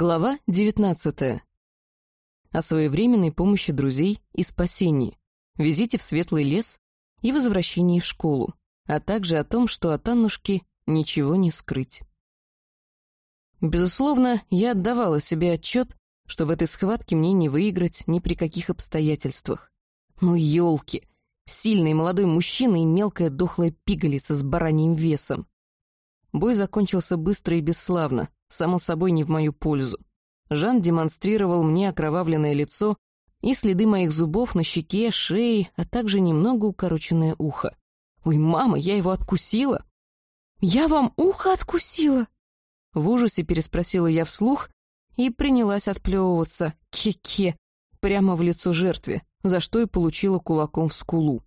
Глава 19. О своевременной помощи друзей и спасении, визите в светлый лес и возвращении в школу, а также о том, что от Аннушки ничего не скрыть. Безусловно, я отдавала себе отчет, что в этой схватке мне не выиграть ни при каких обстоятельствах. Ну, елки! Сильный молодой мужчина и мелкая дохлая пигалица с бараньим весом. Бой закончился быстро и бесславно, само собой не в мою пользу. Жан демонстрировал мне окровавленное лицо и следы моих зубов на щеке, шее, а также немного укороченное ухо. «Ой, мама, я его откусила!» «Я вам ухо откусила?» В ужасе переспросила я вслух и принялась отплевываться, ке-ке, прямо в лицо жертве, за что и получила кулаком в скулу.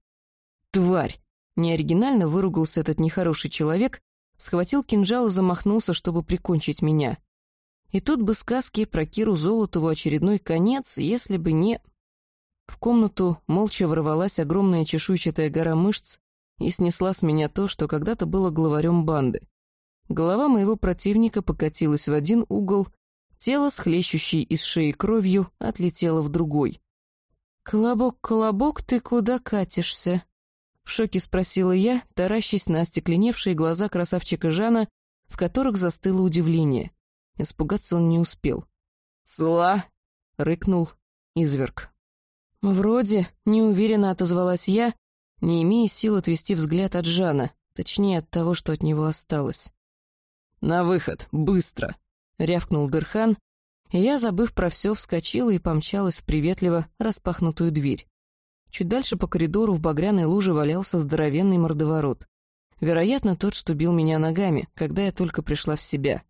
«Тварь!» — неоригинально выругался этот нехороший человек схватил кинжал и замахнулся, чтобы прикончить меня. И тут бы сказки про Киру Золотову очередной конец, если бы не... В комнату молча ворвалась огромная чешуйчатая гора мышц и снесла с меня то, что когда-то было главарем банды. Голова моего противника покатилась в один угол, тело, схлещущей из шеи кровью, отлетело в другой. «Колобок, колобок, ты куда катишься?» В шоке спросила я, таращась на остекленевшие глаза красавчика Жана, в которых застыло удивление. Испугаться он не успел. «Цла!» — рыкнул изверг. «Вроде», — неуверенно отозвалась я, не имея сил отвести взгляд от Жана, точнее от того, что от него осталось. «На выход, быстро!» — рявкнул Дырхан, и я, забыв про все, вскочила и помчалась в приветливо распахнутую дверь. Чуть дальше по коридору в багряной луже валялся здоровенный мордоворот. Вероятно, тот, что бил меня ногами, когда я только пришла в себя.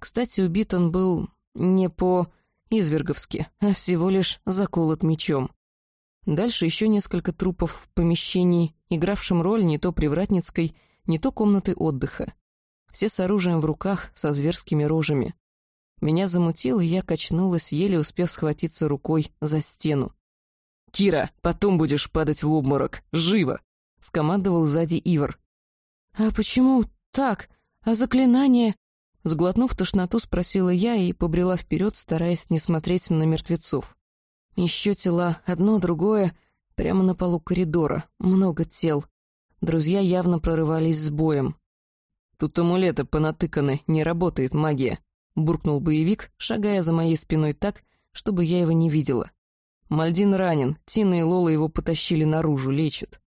Кстати, убит он был не по-изверговски, а всего лишь заколот мечом. Дальше еще несколько трупов в помещении, игравшем роль не то привратницкой, не то комнаты отдыха. Все с оружием в руках, со зверскими рожами. Меня замутило, и я качнулась, еле успев схватиться рукой за стену. «Кира, потом будешь падать в обморок. Живо!» — скомандовал сзади Ивар. «А почему так? А заклинание?» Сглотнув тошноту, спросила я и побрела вперед, стараясь не смотреть на мертвецов. Еще тела, одно, другое, прямо на полу коридора, много тел. Друзья явно прорывались с боем. «Тут амулеты понатыканы, не работает магия», — буркнул боевик, шагая за моей спиной так, чтобы я его не видела. Мальдин ранен, Тина и Лола его потащили наружу, лечат.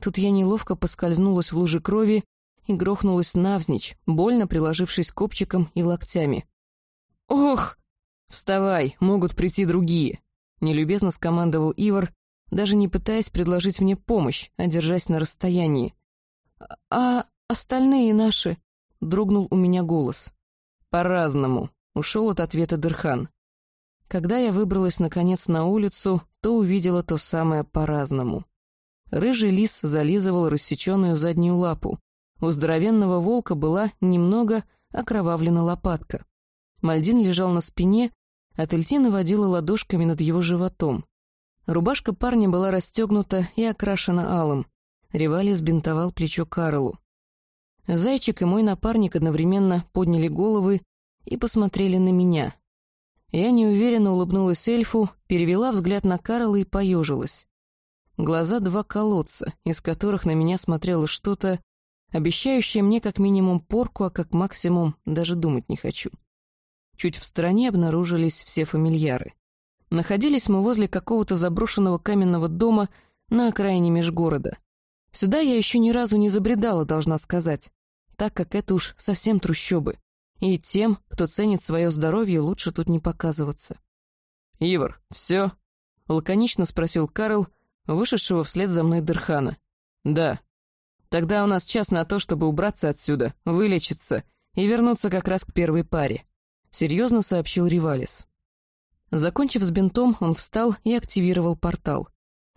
Тут я неловко поскользнулась в луже крови и грохнулась навзничь, больно приложившись копчиком и локтями. «Ох!» «Вставай, могут прийти другие!» Нелюбезно скомандовал Ивар, даже не пытаясь предложить мне помощь, а держась на расстоянии. «А остальные наши?» — дрогнул у меня голос. «По-разному», — ушел от ответа Дырхан. Когда я выбралась, наконец, на улицу, то увидела то самое по-разному. Рыжий лис зализывал рассеченную заднюю лапу. У здоровенного волка была немного окровавлена лопатка. Мальдин лежал на спине, а Тельтина водила ладошками над его животом. Рубашка парня была расстегнута и окрашена алым. Ревали сбинтовал плечо Карлу. Зайчик и мой напарник одновременно подняли головы и посмотрели на меня. Я неуверенно улыбнулась эльфу, перевела взгляд на Карла и поежилась. Глаза два колодца, из которых на меня смотрело что-то, обещающее мне как минимум порку, а как максимум даже думать не хочу. Чуть в стороне обнаружились все фамильяры. Находились мы возле какого-то заброшенного каменного дома на окраине межгорода. Сюда я еще ни разу не забредала, должна сказать, так как это уж совсем трущобы. И тем, кто ценит свое здоровье, лучше тут не показываться. «Ивар, все?» — лаконично спросил Карл, вышедшего вслед за мной Дырхана. «Да. Тогда у нас час на то, чтобы убраться отсюда, вылечиться и вернуться как раз к первой паре», — серьезно сообщил Ривалис. Закончив с бинтом, он встал и активировал портал.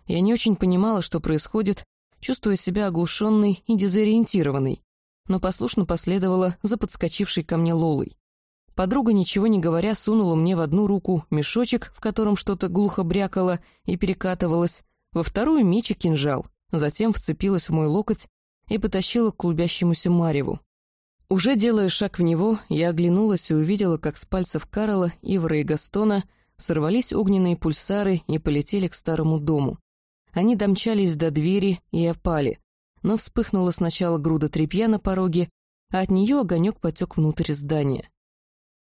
Я не очень понимала, что происходит, чувствуя себя оглушенной и дезориентированной но послушно последовала за подскочившей ко мне Лолой. Подруга, ничего не говоря, сунула мне в одну руку мешочек, в котором что-то глухо брякало и перекатывалось, во вторую меч и кинжал, затем вцепилась в мой локоть и потащила к клубящемуся мареву. Уже делая шаг в него, я оглянулась и увидела, как с пальцев Карла, Ивара и Гастона сорвались огненные пульсары и полетели к старому дому. Они домчались до двери и опали, но вспыхнула сначала груда тряпья на пороге, а от нее огонек потек внутрь здания.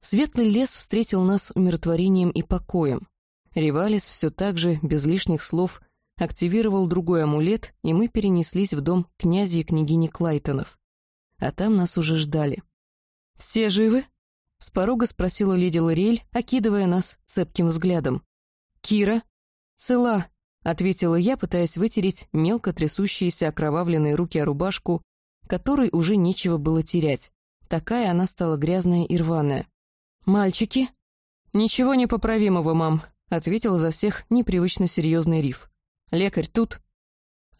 Светлый лес встретил нас умиротворением и покоем. Ривалис все так же, без лишних слов, активировал другой амулет, и мы перенеслись в дом князя и княгини Клайтонов а там нас уже ждали. «Все живы?» — с порога спросила леди Лориэль, окидывая нас цепким взглядом. «Кира?» «Цела», — ответила я, пытаясь вытереть мелко трясущиеся окровавленные руки о рубашку, которой уже нечего было терять. Такая она стала грязная и рваная. «Мальчики?» «Ничего непоправимого, мам», — ответил за всех непривычно серьезный риф. «Лекарь тут?»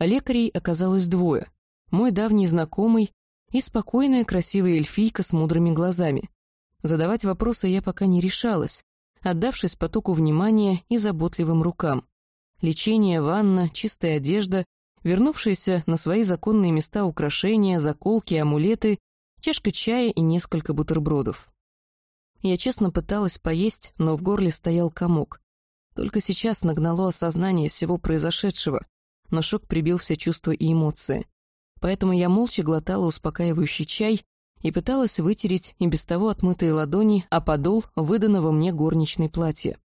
Лекарей оказалось двое. Мой давний знакомый и спокойная красивая эльфийка с мудрыми глазами. Задавать вопросы я пока не решалась, отдавшись потоку внимания и заботливым рукам. Лечение, ванна, чистая одежда, вернувшиеся на свои законные места украшения, заколки, амулеты, чашка чая и несколько бутербродов. Я честно пыталась поесть, но в горле стоял комок. Только сейчас нагнало осознание всего произошедшего, но шок прибил все чувства и эмоции поэтому я молча глотала успокаивающий чай и пыталась вытереть и без того отмытые ладони о подол выданного мне горничной платья.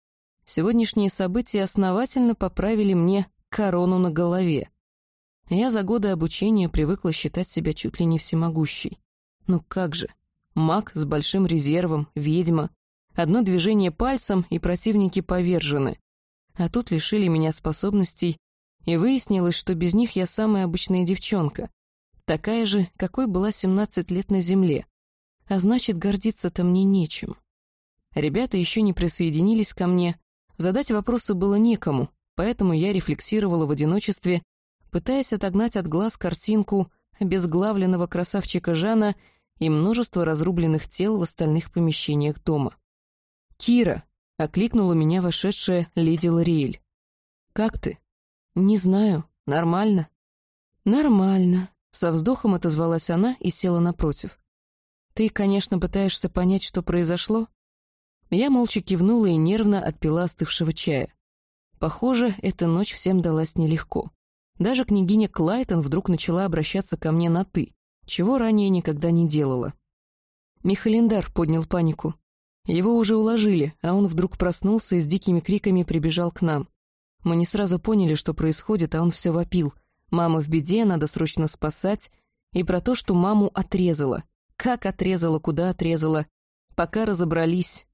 Сегодняшние события основательно поправили мне корону на голове. Я за годы обучения привыкла считать себя чуть ли не всемогущей. Ну как же? Маг с большим резервом, ведьма. Одно движение пальцем, и противники повержены. А тут лишили меня способностей, и выяснилось, что без них я самая обычная девчонка такая же, какой была 17 лет на Земле. А значит, гордиться-то мне нечем. Ребята еще не присоединились ко мне, задать вопросы было некому, поэтому я рефлексировала в одиночестве, пытаясь отогнать от глаз картинку обезглавленного красавчика Жана и множество разрубленных тел в остальных помещениях дома. «Кира!» — окликнула меня вошедшая леди Лориэль. «Как ты?» «Не знаю. Нормально?» «Нормально», со вздохом отозвалась она и села напротив. «Ты, конечно, пытаешься понять, что произошло?» Я молча кивнула и нервно отпила остывшего чая. Похоже, эта ночь всем далась нелегко. Даже княгиня Клайтон вдруг начала обращаться ко мне на «ты», чего ранее никогда не делала. Михалиндар поднял панику. Его уже уложили, а он вдруг проснулся и с дикими криками прибежал к нам. Мы не сразу поняли, что происходит, а он все вопил — Мама в беде, надо срочно спасать. И про то, что маму отрезала. Как отрезала, куда отрезала. Пока разобрались.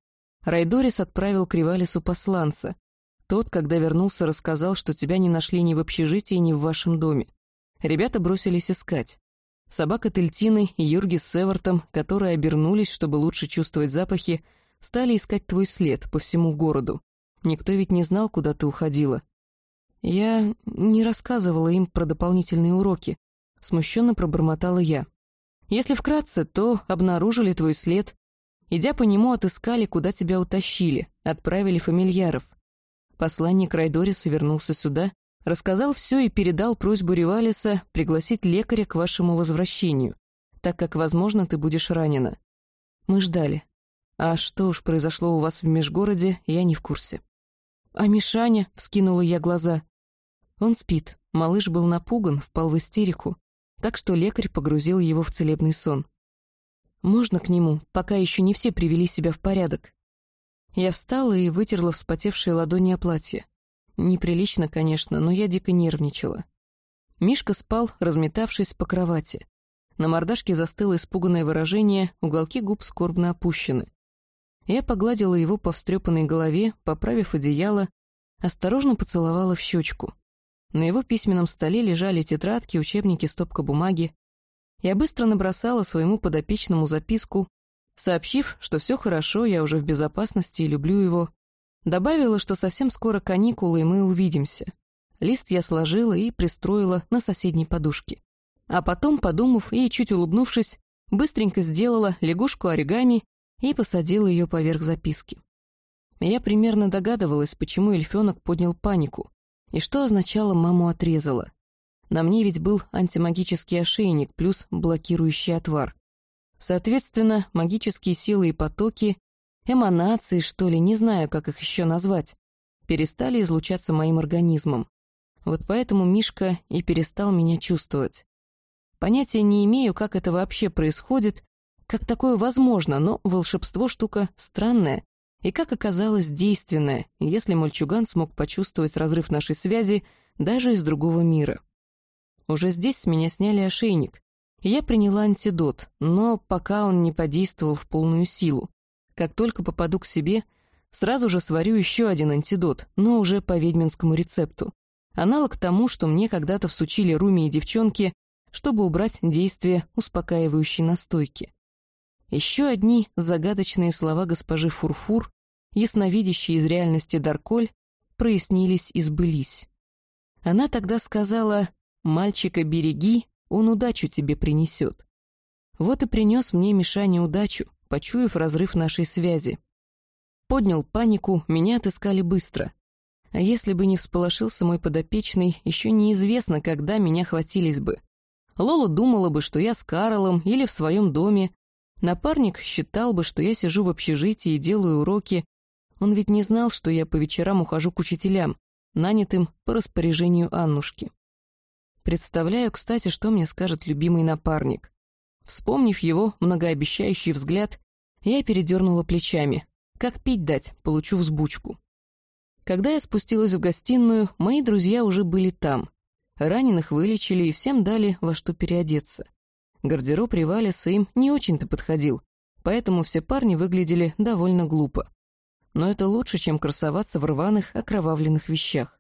Райдорис отправил к Ривалису посланца. Тот, когда вернулся, рассказал, что тебя не нашли ни в общежитии, ни в вашем доме. Ребята бросились искать. Собака Тельтины и Юрги с Севертом, которые обернулись, чтобы лучше чувствовать запахи, стали искать твой след по всему городу. Никто ведь не знал, куда ты уходила. «Я не рассказывала им про дополнительные уроки», — смущенно пробормотала я. «Если вкратце, то обнаружили твой след. Идя по нему, отыскали, куда тебя утащили, отправили фамильяров. Посланник Райдориса вернулся сюда, рассказал все и передал просьбу Ривалиса пригласить лекаря к вашему возвращению, так как, возможно, ты будешь ранена. Мы ждали. А что уж произошло у вас в межгороде, я не в курсе». «А Мишаня?» — вскинула я глаза. Он спит. Малыш был напуган, впал в истерику, так что лекарь погрузил его в целебный сон. «Можно к нему, пока еще не все привели себя в порядок?» Я встала и вытерла вспотевшие ладони о платье. Неприлично, конечно, но я дико нервничала. Мишка спал, разметавшись по кровати. На мордашке застыло испуганное выражение, уголки губ скорбно опущены. Я погладила его по встрепанной голове, поправив одеяло, осторожно поцеловала в щечку. На его письменном столе лежали тетрадки, учебники, стопка бумаги. Я быстро набросала своему подопечному записку, сообщив, что все хорошо, я уже в безопасности и люблю его. Добавила, что совсем скоро каникулы, и мы увидимся. Лист я сложила и пристроила на соседней подушке. А потом, подумав и чуть улыбнувшись, быстренько сделала лягушку оригами и посадила ее поверх записки. Я примерно догадывалась, почему эльфенок поднял панику. И что означало «маму отрезала»? На мне ведь был антимагический ошейник плюс блокирующий отвар. Соответственно, магические силы и потоки, эманации, что ли, не знаю, как их еще назвать, перестали излучаться моим организмом. Вот поэтому Мишка и перестал меня чувствовать. Понятия не имею, как это вообще происходит, как такое возможно, но волшебство штука странная и, как оказалось, действенная, если мальчуган смог почувствовать разрыв нашей связи даже из другого мира. Уже здесь с меня сняли ошейник, и я приняла антидот, но пока он не подействовал в полную силу. Как только попаду к себе, сразу же сварю еще один антидот, но уже по ведьминскому рецепту. Аналог тому, что мне когда-то всучили Руми и девчонки, чтобы убрать действие успокаивающей настойки. Еще одни загадочные слова госпожи Фурфур, ясновидящие из реальности Дарколь, прояснились и сбылись. Она тогда сказала «Мальчика береги, он удачу тебе принесет». Вот и принес мне Мишаня удачу, почуяв разрыв нашей связи. Поднял панику, меня отыскали быстро. А если бы не всполошился мой подопечный, еще неизвестно, когда меня хватились бы. Лола думала бы, что я с Карлом или в своем доме, Напарник считал бы, что я сижу в общежитии и делаю уроки. Он ведь не знал, что я по вечерам ухожу к учителям, нанятым по распоряжению Аннушки. Представляю, кстати, что мне скажет любимый напарник. Вспомнив его многообещающий взгляд, я передернула плечами. Как пить дать, получу взбучку. Когда я спустилась в гостиную, мои друзья уже были там. Раненых вылечили и всем дали во что переодеться. Гардероб Ривалиса им не очень-то подходил, поэтому все парни выглядели довольно глупо. Но это лучше, чем красоваться в рваных, окровавленных вещах.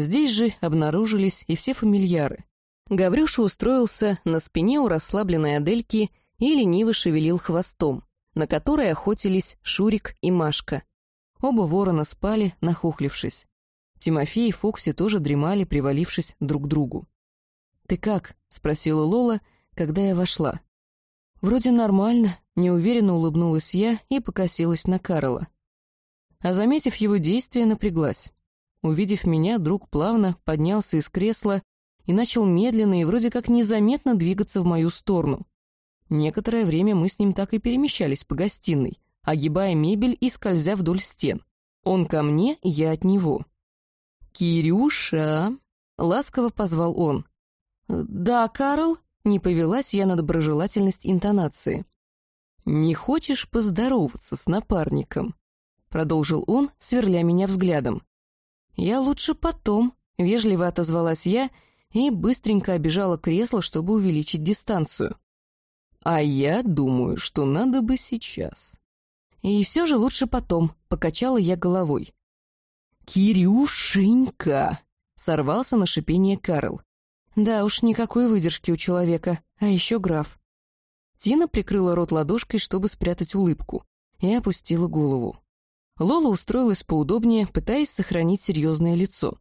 Здесь же обнаружились и все фамильяры. Гаврюша устроился на спине у расслабленной Адельки и лениво шевелил хвостом, на которой охотились Шурик и Машка. Оба ворона спали, нахохлившись. Тимофей и Фокси тоже дремали, привалившись друг к другу. «Ты как?» — спросила Лола, — когда я вошла. Вроде нормально, неуверенно улыбнулась я и покосилась на Карла. А заметив его действие, напряглась. Увидев меня, друг плавно поднялся из кресла и начал медленно и вроде как незаметно двигаться в мою сторону. Некоторое время мы с ним так и перемещались по гостиной, огибая мебель и скользя вдоль стен. Он ко мне, я от него. «Кирюша!» — ласково позвал он. «Да, Карл?» Не повелась я на доброжелательность интонации. «Не хочешь поздороваться с напарником?» Продолжил он, сверля меня взглядом. «Я лучше потом», — вежливо отозвалась я и быстренько обижала кресло, чтобы увеличить дистанцию. «А я думаю, что надо бы сейчас». «И все же лучше потом», — покачала я головой. «Кирюшенька!» — сорвался на шипение Карл. Да уж, никакой выдержки у человека, а еще граф. Тина прикрыла рот ладошкой, чтобы спрятать улыбку, и опустила голову. Лола устроилась поудобнее, пытаясь сохранить серьезное лицо.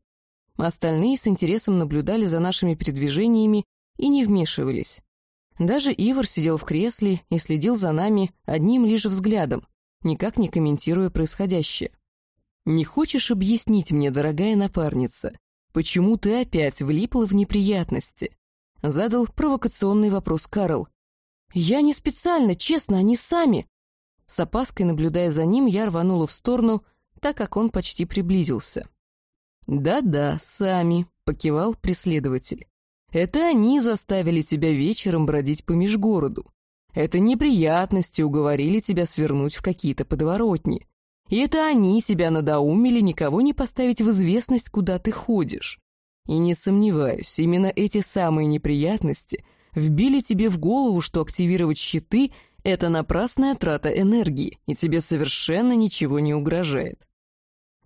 Остальные с интересом наблюдали за нашими передвижениями и не вмешивались. Даже Ивар сидел в кресле и следил за нами одним лишь взглядом, никак не комментируя происходящее. «Не хочешь объяснить мне, дорогая напарница, «Почему ты опять влипла в неприятности?» — задал провокационный вопрос Карл. «Я не специально, честно, они сами!» С опаской, наблюдая за ним, я рванула в сторону, так как он почти приблизился. «Да-да, сами», — покивал преследователь. «Это они заставили тебя вечером бродить по межгороду. Это неприятности уговорили тебя свернуть в какие-то подворотни. И это они тебя надоумили никого не поставить в известность, куда ты ходишь. И не сомневаюсь, именно эти самые неприятности вбили тебе в голову, что активировать щиты — это напрасная трата энергии, и тебе совершенно ничего не угрожает.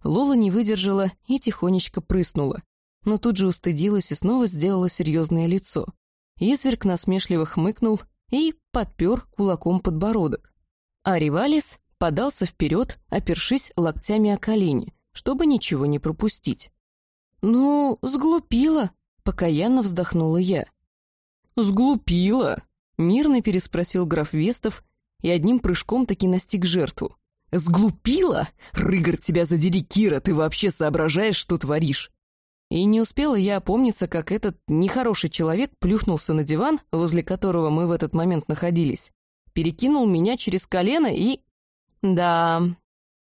Лола не выдержала и тихонечко прыснула, но тут же устыдилась и снова сделала серьезное лицо. Изверг насмешливо хмыкнул и подпер кулаком подбородок. А Ривалис подался вперед, опершись локтями о колени, чтобы ничего не пропустить. «Ну, сглупила», — покаянно вздохнула я. «Сглупила?» — мирно переспросил граф Вестов и одним прыжком таки настиг жертву. «Сглупила? Рыгор, тебя задери, Кира, ты вообще соображаешь, что творишь?» И не успела я опомниться, как этот нехороший человек плюхнулся на диван, возле которого мы в этот момент находились, перекинул меня через колено и... Да,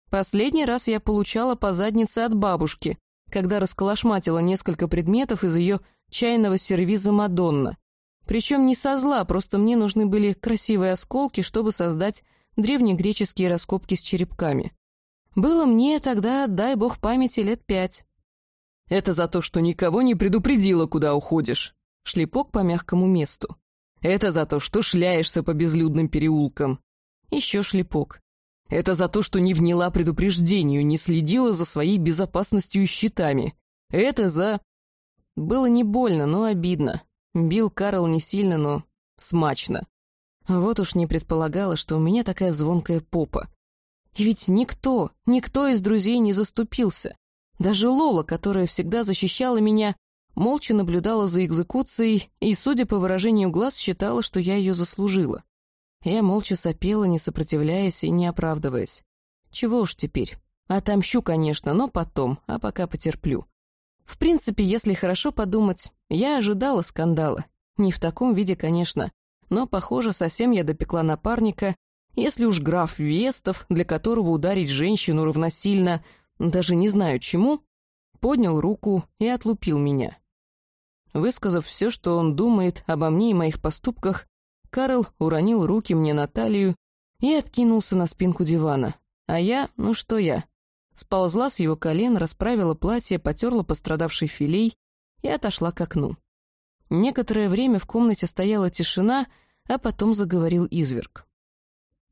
последний раз я получала по заднице от бабушки, когда расколошматила несколько предметов из ее чайного сервиза Мадонна. Причем не со зла, просто мне нужны были красивые осколки, чтобы создать древнегреческие раскопки с черепками. Было мне тогда, дай бог памяти, лет пять. «Это за то, что никого не предупредила, куда уходишь». Шлепок по мягкому месту. «Это за то, что шляешься по безлюдным переулкам». Еще шлепок. «Это за то, что не вняла предупреждению, не следила за своей безопасностью и щитами. Это за...» Было не больно, но обидно. Бил Карл не сильно, но смачно. Вот уж не предполагала, что у меня такая звонкая попа. И ведь никто, никто из друзей не заступился. Даже Лола, которая всегда защищала меня, молча наблюдала за экзекуцией и, судя по выражению глаз, считала, что я ее заслужила. Я молча сопела, не сопротивляясь и не оправдываясь. Чего уж теперь. Отомщу, конечно, но потом, а пока потерплю. В принципе, если хорошо подумать, я ожидала скандала. Не в таком виде, конечно, но, похоже, совсем я допекла напарника, если уж граф Вестов, для которого ударить женщину равносильно, даже не знаю чему, поднял руку и отлупил меня. Высказав все, что он думает обо мне и моих поступках, Карл уронил руки мне на талию и откинулся на спинку дивана. А я, ну что я, сползла с его колен, расправила платье, потерла пострадавший филей и отошла к окну. Некоторое время в комнате стояла тишина, а потом заговорил изверг.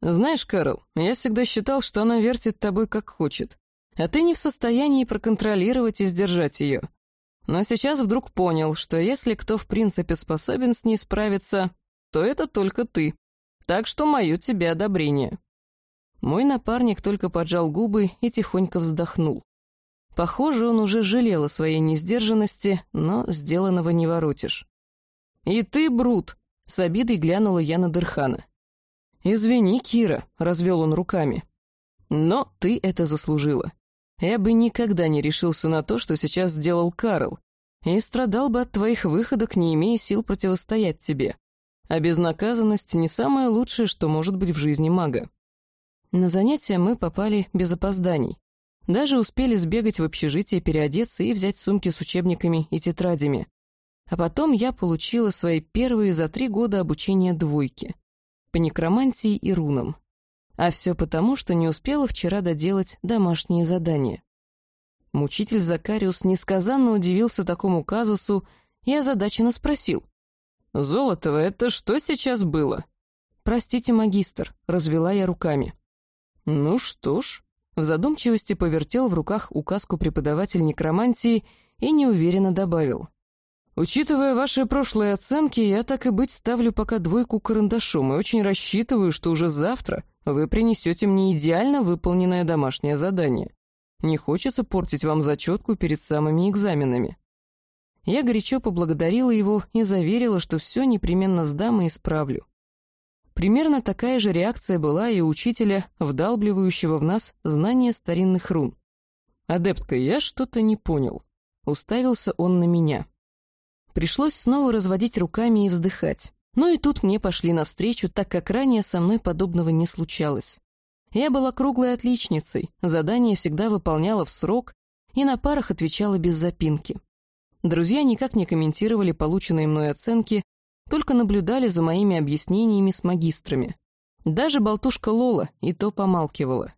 «Знаешь, Кэрол, я всегда считал, что она вертит тобой как хочет, а ты не в состоянии проконтролировать и сдержать ее. Но сейчас вдруг понял, что если кто в принципе способен с ней справиться, то это только ты. Так что мое тебе одобрение». Мой напарник только поджал губы и тихонько вздохнул. Похоже, он уже жалел о своей несдержанности, но сделанного не воротишь. «И ты, Брут!» — с обидой глянула я на Дырхана. «Извини, Кира», — развел он руками. «Но ты это заслужила. Я бы никогда не решился на то, что сейчас сделал Карл, и страдал бы от твоих выходок, не имея сил противостоять тебе. А безнаказанность — не самое лучшее, что может быть в жизни мага». На занятия мы попали без опозданий. Даже успели сбегать в общежитие, переодеться и взять сумки с учебниками и тетрадями. А потом я получила свои первые за три года обучения двойки. По некромантии и рунам. А все потому, что не успела вчера доделать домашние задания. Мучитель Закариус несказанно удивился такому казусу и озадаченно спросил. «Золотого, это что сейчас было?» «Простите, магистр», — развела я руками. «Ну что ж», в задумчивости повертел в руках указку преподаватель некромантии и неуверенно добавил. «Учитывая ваши прошлые оценки, я так и быть ставлю пока двойку карандашом и очень рассчитываю, что уже завтра вы принесете мне идеально выполненное домашнее задание. Не хочется портить вам зачетку перед самыми экзаменами». Я горячо поблагодарила его и заверила, что все непременно сдам и исправлю. Примерно такая же реакция была и у учителя, вдалбливающего в нас знание старинных рун. «Адептка, я что-то не понял». Уставился он на меня. Пришлось снова разводить руками и вздыхать. Но и тут мне пошли навстречу, так как ранее со мной подобного не случалось. Я была круглой отличницей, задание всегда выполняла в срок и на парах отвечала без запинки. Друзья никак не комментировали полученные мной оценки, только наблюдали за моими объяснениями с магистрами. Даже болтушка Лола и то помалкивала.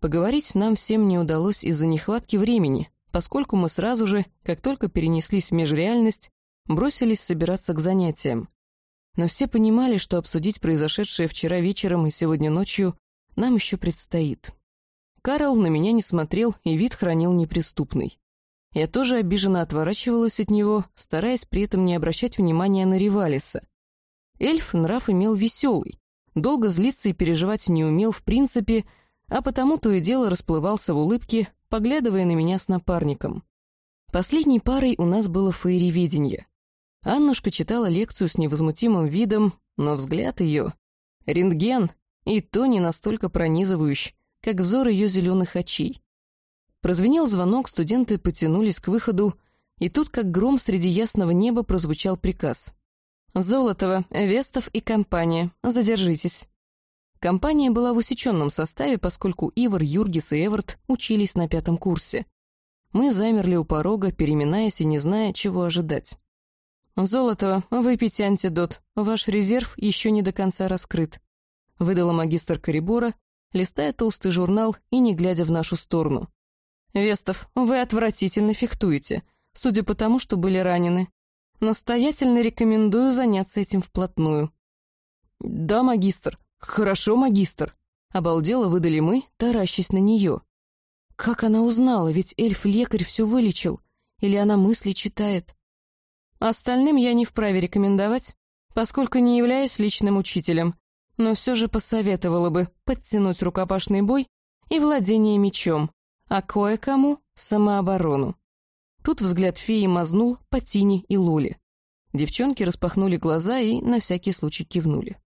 Поговорить нам всем не удалось из-за нехватки времени, поскольку мы сразу же, как только перенеслись в межреальность, бросились собираться к занятиям. Но все понимали, что обсудить произошедшее вчера вечером и сегодня ночью нам еще предстоит. Карл на меня не смотрел и вид хранил неприступный. Я тоже обиженно отворачивалась от него, стараясь при этом не обращать внимания на Ривалиса. Эльф нрав имел веселый, долго злиться и переживать не умел в принципе, а потому то и дело расплывался в улыбке, поглядывая на меня с напарником. Последней парой у нас было фаеревидение. Аннушка читала лекцию с невозмутимым видом, но взгляд ее — рентген, и то не настолько пронизывающий, как взор ее зеленых очей. Прозвенел звонок, студенты потянулись к выходу, и тут, как гром среди ясного неба, прозвучал приказ. Золотова, Вестов и компания. Задержитесь». Компания была в усеченном составе, поскольку Ивар, Юргис и Эверт учились на пятом курсе. Мы замерли у порога, переминаясь и не зная, чего ожидать. «Золотова, выпейте антидот. Ваш резерв еще не до конца раскрыт», — выдала магистр Корибора, листая толстый журнал и не глядя в нашу сторону. «Вестов, вы отвратительно фехтуете, судя по тому, что были ранены. Настоятельно рекомендую заняться этим вплотную». «Да, магистр», «Хорошо, магистр!» Обалдело выдали мы, таращись на нее. Как она узнала, ведь эльф-лекарь все вылечил. Или она мысли читает? Остальным я не вправе рекомендовать, поскольку не являюсь личным учителем, но все же посоветовала бы подтянуть рукопашный бой и владение мечом, а кое-кому — самооборону. Тут взгляд феи мазнул по Тине и Лоле. Девчонки распахнули глаза и на всякий случай кивнули.